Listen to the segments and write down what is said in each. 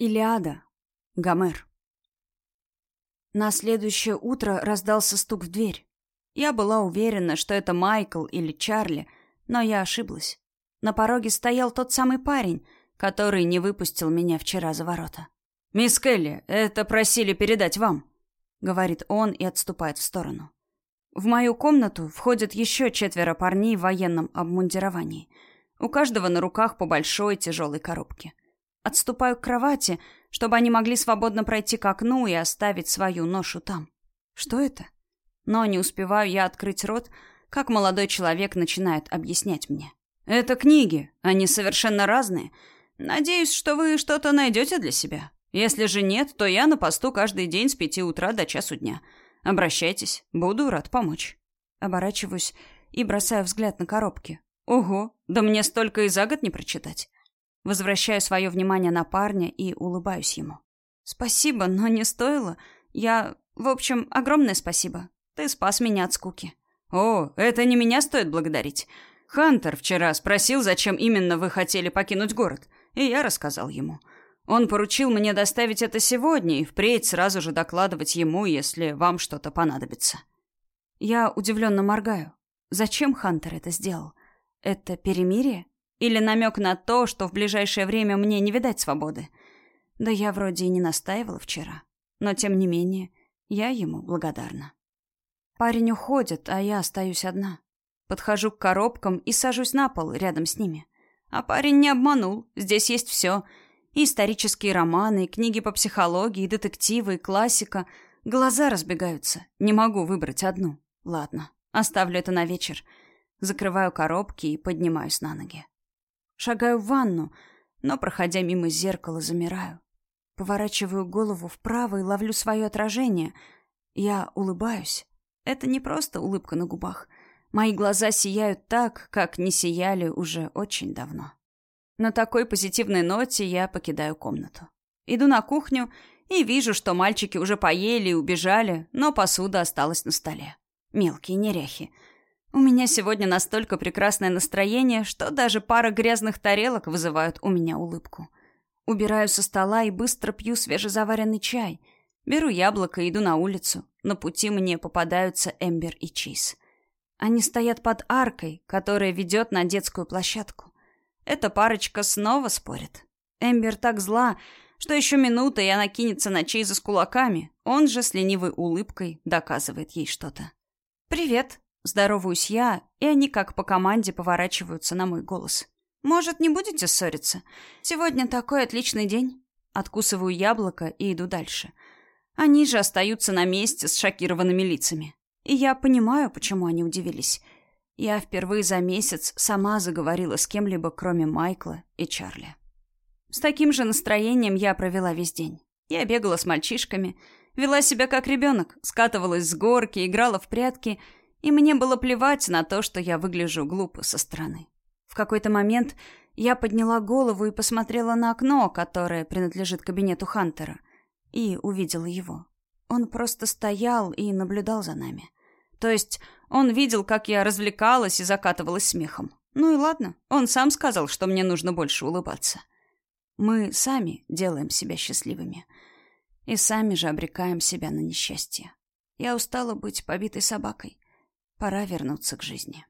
Илиада. Гомер. На следующее утро раздался стук в дверь. Я была уверена, что это Майкл или Чарли, но я ошиблась. На пороге стоял тот самый парень, который не выпустил меня вчера за ворота. «Мисс Келли, это просили передать вам», — говорит он и отступает в сторону. В мою комнату входят еще четверо парней в военном обмундировании. У каждого на руках по большой тяжелой коробке. Отступаю к кровати, чтобы они могли свободно пройти к окну и оставить свою ношу там. Что это? Но не успеваю я открыть рот, как молодой человек начинает объяснять мне. Это книги, они совершенно разные. Надеюсь, что вы что-то найдете для себя. Если же нет, то я на посту каждый день с пяти утра до часу дня. Обращайтесь, буду рад помочь. Оборачиваюсь и бросаю взгляд на коробки. Ого, да мне столько и за год не прочитать. Возвращаю свое внимание на парня и улыбаюсь ему. «Спасибо, но не стоило. Я... В общем, огромное спасибо. Ты спас меня от скуки». «О, это не меня стоит благодарить. Хантер вчера спросил, зачем именно вы хотели покинуть город, и я рассказал ему. Он поручил мне доставить это сегодня и впредь сразу же докладывать ему, если вам что-то понадобится». Я удивленно моргаю. Зачем Хантер это сделал? Это перемирие? Или намек на то, что в ближайшее время мне не видать свободы. Да я вроде и не настаивала вчера. Но, тем не менее, я ему благодарна. Парень уходит, а я остаюсь одна. Подхожу к коробкам и сажусь на пол рядом с ними. А парень не обманул. Здесь есть все. И исторические романы, и книги по психологии, и детективы, и классика. Глаза разбегаются. Не могу выбрать одну. Ладно, оставлю это на вечер. Закрываю коробки и поднимаюсь на ноги. Шагаю в ванну, но, проходя мимо зеркала, замираю. Поворачиваю голову вправо и ловлю свое отражение. Я улыбаюсь. Это не просто улыбка на губах. Мои глаза сияют так, как не сияли уже очень давно. На такой позитивной ноте я покидаю комнату. Иду на кухню и вижу, что мальчики уже поели и убежали, но посуда осталась на столе. Мелкие неряхи — у меня сегодня настолько прекрасное настроение, что даже пара грязных тарелок вызывают у меня улыбку. Убираю со стола и быстро пью свежезаваренный чай. Беру яблоко и иду на улицу. На пути мне попадаются Эмбер и Чиз. Они стоят под аркой, которая ведет на детскую площадку. Эта парочка снова спорит. Эмбер так зла, что еще минута, и она кинется на Чейза с кулаками. Он же с ленивой улыбкой доказывает ей что-то. «Привет», Здороваюсь я, и они как по команде поворачиваются на мой голос. «Может, не будете ссориться? Сегодня такой отличный день». Откусываю яблоко и иду дальше. Они же остаются на месте с шокированными лицами. И я понимаю, почему они удивились. Я впервые за месяц сама заговорила с кем-либо, кроме Майкла и Чарли. С таким же настроением я провела весь день. Я бегала с мальчишками, вела себя как ребенок, скатывалась с горки, играла в прятки — и мне было плевать на то, что я выгляжу глупо со стороны. В какой-то момент я подняла голову и посмотрела на окно, которое принадлежит кабинету Хантера, и увидела его. Он просто стоял и наблюдал за нами. То есть он видел, как я развлекалась и закатывалась смехом. Ну и ладно, он сам сказал, что мне нужно больше улыбаться. Мы сами делаем себя счастливыми. И сами же обрекаем себя на несчастье. Я устала быть побитой собакой. Пора вернуться к жизни.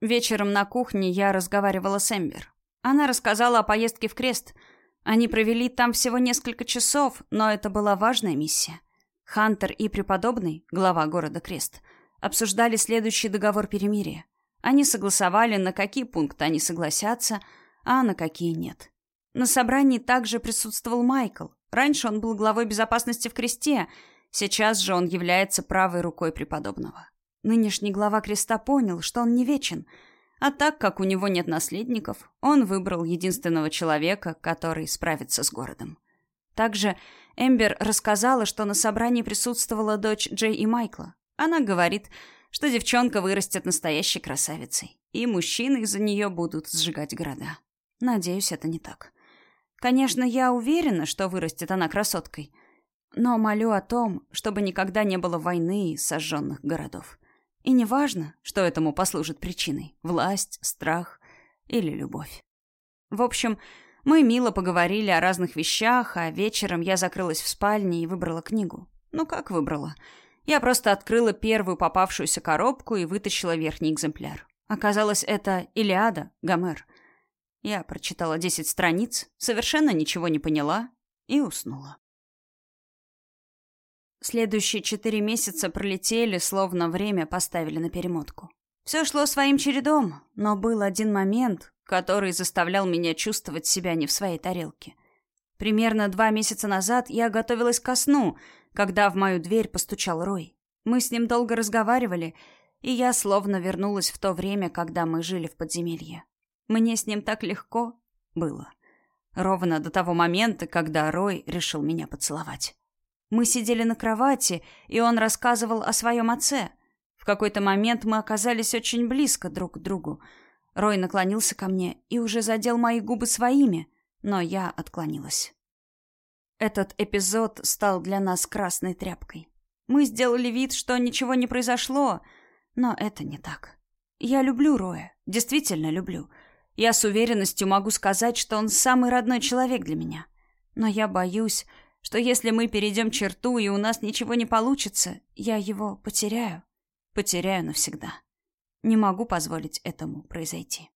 Вечером на кухне я разговаривала с Эмбер. Она рассказала о поездке в Крест. Они провели там всего несколько часов, но это была важная миссия. Хантер и преподобный, глава города Крест, обсуждали следующий договор перемирия. Они согласовали, на какие пункты они согласятся, а на какие нет. На собрании также присутствовал Майкл. Раньше он был главой безопасности в Кресте, Сейчас же он является правой рукой преподобного. Нынешний глава креста понял, что он не вечен, а так как у него нет наследников, он выбрал единственного человека, который справится с городом. Также Эмбер рассказала, что на собрании присутствовала дочь Джей и Майкла. Она говорит, что девчонка вырастет настоящей красавицей, и мужчины из-за нее будут сжигать города. Надеюсь, это не так. Конечно, я уверена, что вырастет она красоткой — но молю о том, чтобы никогда не было войны и сожженных городов. И не важно, что этому послужит причиной – власть, страх или любовь. В общем, Мы мило поговорили о разных вещах, а вечером я закрылась в спальне и выбрала книгу. Ну как выбрала? Я просто открыла первую попавшуюся коробку и вытащила верхний экземпляр. Оказалось, это Илиада, Гомер. Я прочитала десять страниц, совершенно ничего не поняла и уснула. Следующие четыре месяца пролетели, словно время поставили на перемотку. Все шло своим чередом, но был один момент, который заставлял меня чувствовать себя не в своей тарелке. Примерно два месяца назад я готовилась ко сну, когда в мою дверь постучал Рой. Мы с ним долго разговаривали, и я словно вернулась в то время, когда мы жили в подземелье. Мне с ним так легко было. Ровно до того момента, когда Рой решил меня поцеловать. Мы сидели на кровати, и он рассказывал о своем отце. В какой-то момент мы оказались очень близко друг к другу. Рой наклонился ко мне и уже задел мои губы своими, но я отклонилась. Этот эпизод стал для нас красной тряпкой. Мы сделали вид, что ничего не произошло, но это не так. Я люблю Роя, действительно люблю. Я с уверенностью могу сказать, что он самый родной человек для меня. Но я боюсь, что если мы перейдем черту и у нас ничего не получится, я его потеряю. Потеряю навсегда. Не могу позволить этому произойти.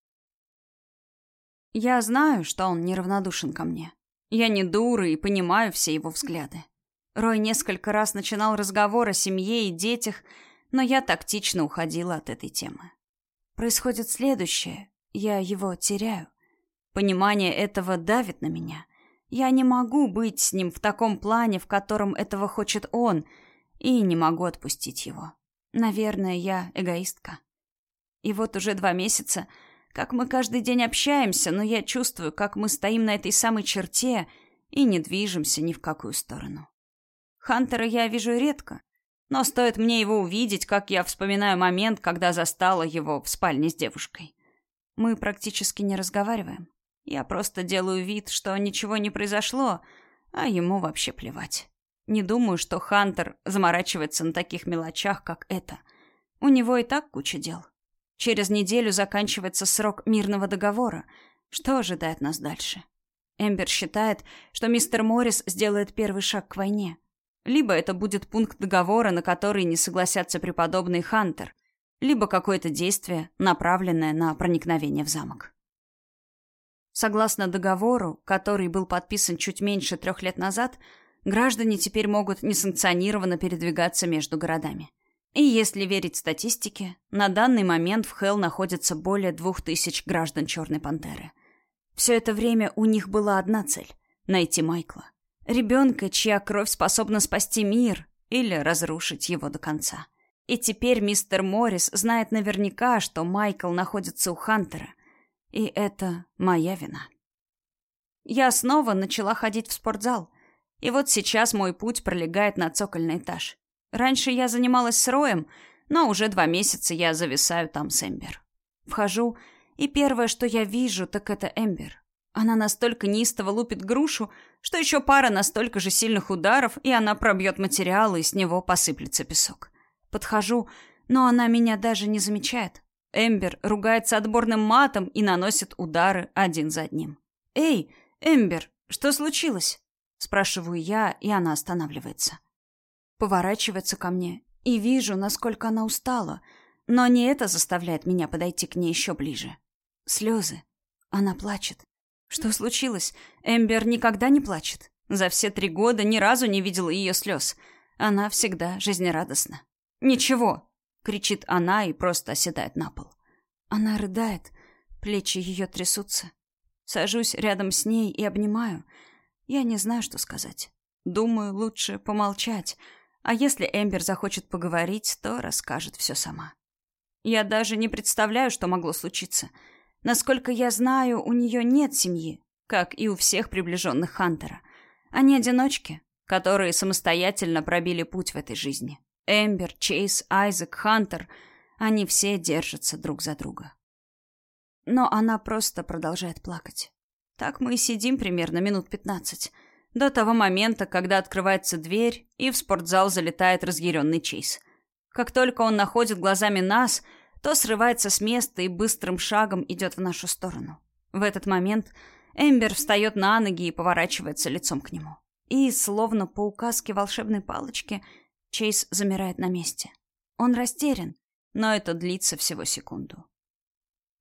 Я знаю, что он неравнодушен ко мне. Я не дура и понимаю все его взгляды. Рой несколько раз начинал разговор о семье и детях, но я тактично уходила от этой темы. Происходит следующее. Я его теряю. Понимание этого давит на меня. Я не могу быть с ним в таком плане, в котором этого хочет он, и не могу отпустить его. Наверное, я эгоистка. И вот уже два месяца, как мы каждый день общаемся, но я чувствую, как мы стоим на этой самой черте и не движемся ни в какую сторону. Хантера я вижу редко, но стоит мне его увидеть, как я вспоминаю момент, когда застала его в спальне с девушкой. Мы практически не разговариваем. Я просто делаю вид, что ничего не произошло, а ему вообще плевать. Не думаю, что Хантер заморачивается на таких мелочах, как это. У него и так куча дел. Через неделю заканчивается срок мирного договора. Что ожидает нас дальше? Эмбер считает, что мистер Моррис сделает первый шаг к войне. Либо это будет пункт договора, на который не согласятся преподобный Хантер, либо какое-то действие, направленное на проникновение в замок. Согласно договору, который был подписан чуть меньше трех лет назад, граждане теперь могут несанкционированно передвигаться между городами. И если верить статистике, на данный момент в Хелл находится более двух тысяч граждан Черной Пантеры. Все это время у них была одна цель — найти Майкла. Ребенка, чья кровь способна спасти мир или разрушить его до конца. И теперь мистер Моррис знает наверняка, что Майкл находится у Хантера. И это моя вина. Я снова начала ходить в спортзал. И вот сейчас мой путь пролегает на цокольный этаж. Раньше я занималась с Роем, но уже два месяца я зависаю там с Эмбер. Вхожу, и первое, что я вижу, так это Эмбер. Она настолько неистово лупит грушу, что еще пара настолько же сильных ударов, и она пробьет материал, и с него посыплется песок. Подхожу, но она меня даже не замечает. Эмбер ругается отборным матом и наносит удары один за одним. «Эй, Эмбер, что случилось?» Спрашиваю я, и она останавливается поворачивается ко мне, и вижу, насколько она устала, но не это заставляет меня подойти к ней еще ближе. Слезы. Она плачет. Что случилось? Эмбер никогда не плачет. За все три года ни разу не видела ее слез. Она всегда жизнерадостна. «Ничего!» — кричит она и просто оседает на пол. Она рыдает, плечи ее трясутся. Сажусь рядом с ней и обнимаю. Я не знаю, что сказать. Думаю, лучше помолчать, а если Эмбер захочет поговорить, то расскажет все сама. Я даже не представляю, что могло случиться. Насколько я знаю, у нее нет семьи, как и у всех приближенных Хантера. Они одиночки, которые самостоятельно пробили путь в этой жизни. Эмбер, Чейз, Айзек, Хантер — они все держатся друг за друга. Но она просто продолжает плакать. Так мы и сидим примерно минут пятнадцать — до того момента, когда открывается дверь, и в спортзал залетает разъяренный Чейз. Как только он находит глазами нас, то срывается с места и быстрым шагом идет в нашу сторону. В этот момент Эмбер встает на ноги и поворачивается лицом к нему. И, словно по указке волшебной палочки, Чейз замирает на месте. Он растерян, но это длится всего секунду.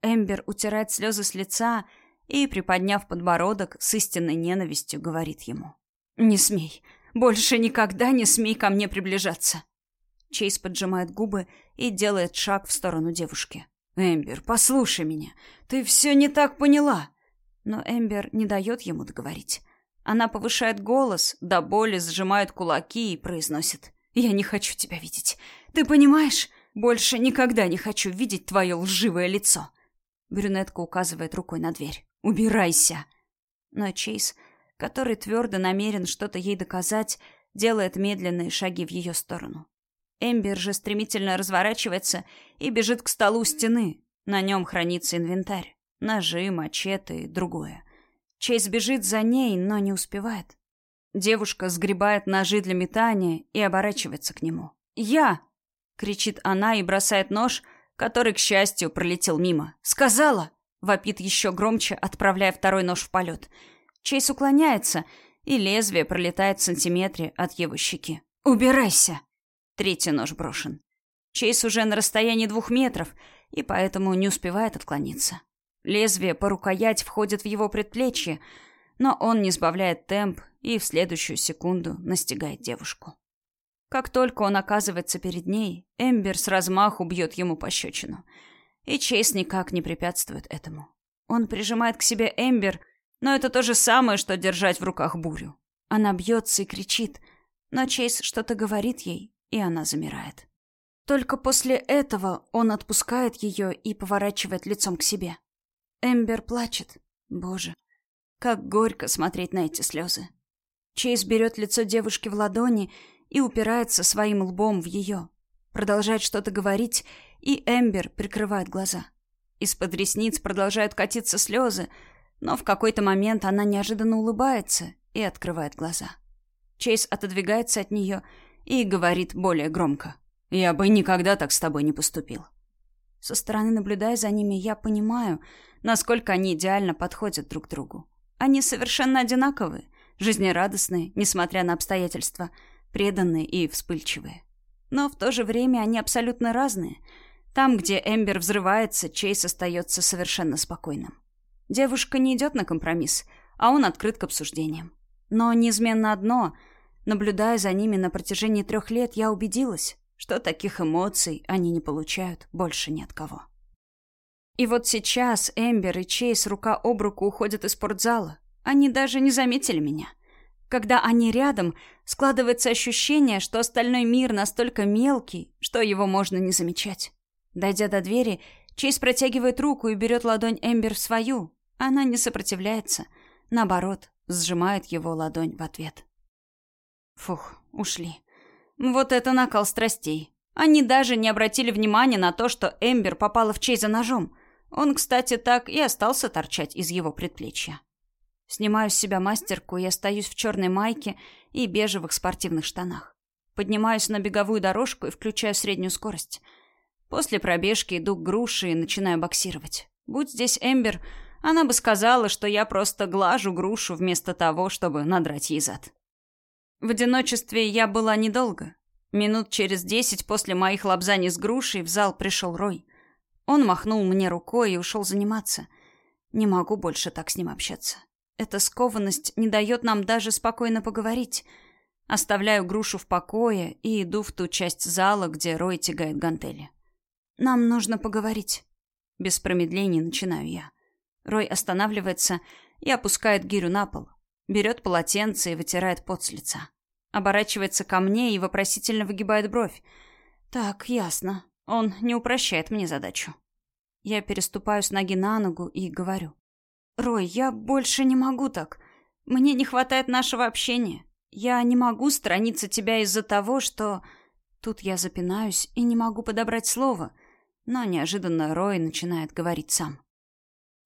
Эмбер утирает слезы с лица и, приподняв подбородок, с истинной ненавистью говорит ему. «Не смей. Больше никогда не смей ко мне приближаться». Чейз поджимает губы и делает шаг в сторону девушки. «Эмбер, послушай меня. Ты все не так поняла». Но Эмбер не дает ему договорить. Она повышает голос, до боли сжимает кулаки и произносит. «Я не хочу тебя видеть. Ты понимаешь? Больше никогда не хочу видеть твое лживое лицо». Брюнетка указывает рукой на дверь. «Убирайся!» Но Чейз, который твердо намерен что-то ей доказать, делает медленные шаги в ее сторону. Эмбер же стремительно разворачивается и бежит к столу стены. На нем хранится инвентарь. Ножи, мачете и другое. Чейз бежит за ней, но не успевает. Девушка сгребает ножи для метания и оборачивается к нему. «Я!» — кричит она и бросает нож, который, к счастью, пролетел мимо. «Сказала!» — вопит еще громче, отправляя второй нож в полет. Чейз уклоняется, и лезвие пролетает в сантиметре от его щеки. «Убирайся!» Третий нож брошен. Чейз уже на расстоянии двух метров, и поэтому не успевает отклониться. Лезвие по рукоять входит в его предплечье, но он не сбавляет темп и в следующую секунду настигает девушку. Как только он оказывается перед ней, Эмбер с размаху бьет ему пощечину. И Чейз никак не препятствует этому. Он прижимает к себе Эмбер, но это то же самое, что держать в руках бурю. Она бьется и кричит, но Чейз что-то говорит ей, и она замирает. Только после этого он отпускает ее и поворачивает лицом к себе. Эмбер плачет. Боже, как горько смотреть на эти слезы. Чейз берет лицо девушки в ладони и упирается своим лбом в ее. Продолжает что-то говорить, и Эмбер прикрывает глаза. Из-под ресниц продолжают катиться слезы, но в какой-то момент она неожиданно улыбается и открывает глаза. Чейз отодвигается от нее и говорит более громко. «Я бы никогда так с тобой не поступил». Со стороны, наблюдая за ними, я понимаю, насколько они идеально подходят друг другу. Они совершенно одинаковые, жизнерадостные, несмотря на обстоятельства, преданные и вспыльчивые. Но в то же время они абсолютно разные. Там, где Эмбер взрывается, Чейз остается совершенно спокойным. Девушка не идет на компромисс, а он открыт к обсуждениям. Но неизменно одно — Наблюдая за ними на протяжении трех лет, я убедилась, что таких эмоций они не получают больше ни от кого. И вот сейчас Эмбер и Чейз рука об руку уходят из спортзала. Они даже не заметили меня. Когда они рядом, складывается ощущение, что остальной мир настолько мелкий, что его можно не замечать. Дойдя до двери, Чейз протягивает руку и берет ладонь Эмбер в свою. Она не сопротивляется, наоборот, сжимает его ладонь в ответ. Фух, ушли. Вот это накал страстей. Они даже не обратили внимания на то, что Эмбер попала в Чейза ножом. Он, кстати, так и остался торчать из его предплечья. Снимаю с себя мастерку и остаюсь в черной майке и бежевых спортивных штанах. Поднимаюсь на беговую дорожку и включаю среднюю скорость. После пробежки иду к груше и начинаю боксировать. Будь здесь Эмбер, она бы сказала, что я просто глажу грушу вместо того, чтобы надрать ей зад. В одиночестве я была недолго. Минут через десять после моих лапзаний с грушей в зал пришел Рой. Он махнул мне рукой и ушел заниматься. Не могу больше так с ним общаться. Эта скованность не дает нам даже спокойно поговорить. Оставляю грушу в покое и иду в ту часть зала, где Рой тягает гантели. Нам нужно поговорить. Без промедлений начинаю я. Рой останавливается и опускает гирю на пол. Берет полотенце и вытирает пот с лица. Оборачивается ко мне и вопросительно выгибает бровь. Так, ясно. Он не упрощает мне задачу. Я переступаю с ноги на ногу и говорю. «Рой, я больше не могу так. Мне не хватает нашего общения. Я не могу страниться тебя из-за того, что...» Тут я запинаюсь и не могу подобрать слово, но неожиданно Рой начинает говорить сам.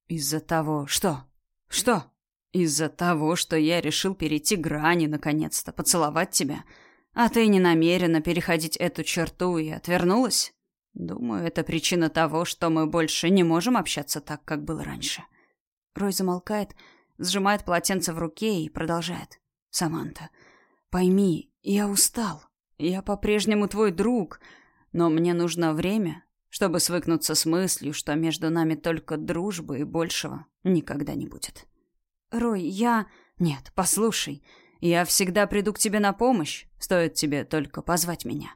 «Из-за того, что? Что?» Из-за того, что я решил перейти грани, наконец-то, поцеловать тебя, а ты не намерена переходить эту черту и отвернулась? Думаю, это причина того, что мы больше не можем общаться так, как было раньше. Рой замолкает, сжимает полотенце в руке и продолжает. «Саманта, пойми, я устал. Я по-прежнему твой друг, но мне нужно время, чтобы свыкнуться с мыслью, что между нами только дружба и большего никогда не будет. Рой, я... Нет, послушай, я всегда приду к тебе на помощь, стоит тебе только позвать меня.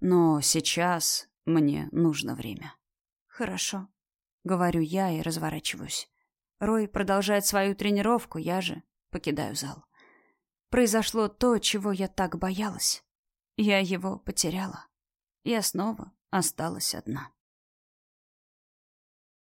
Но сейчас мне нужно время. Хорошо, говорю я и разворачиваюсь. Рой продолжает свою тренировку, я же покидаю зал. Произошло то, чего я так боялась. Я его потеряла. Я снова осталась одна.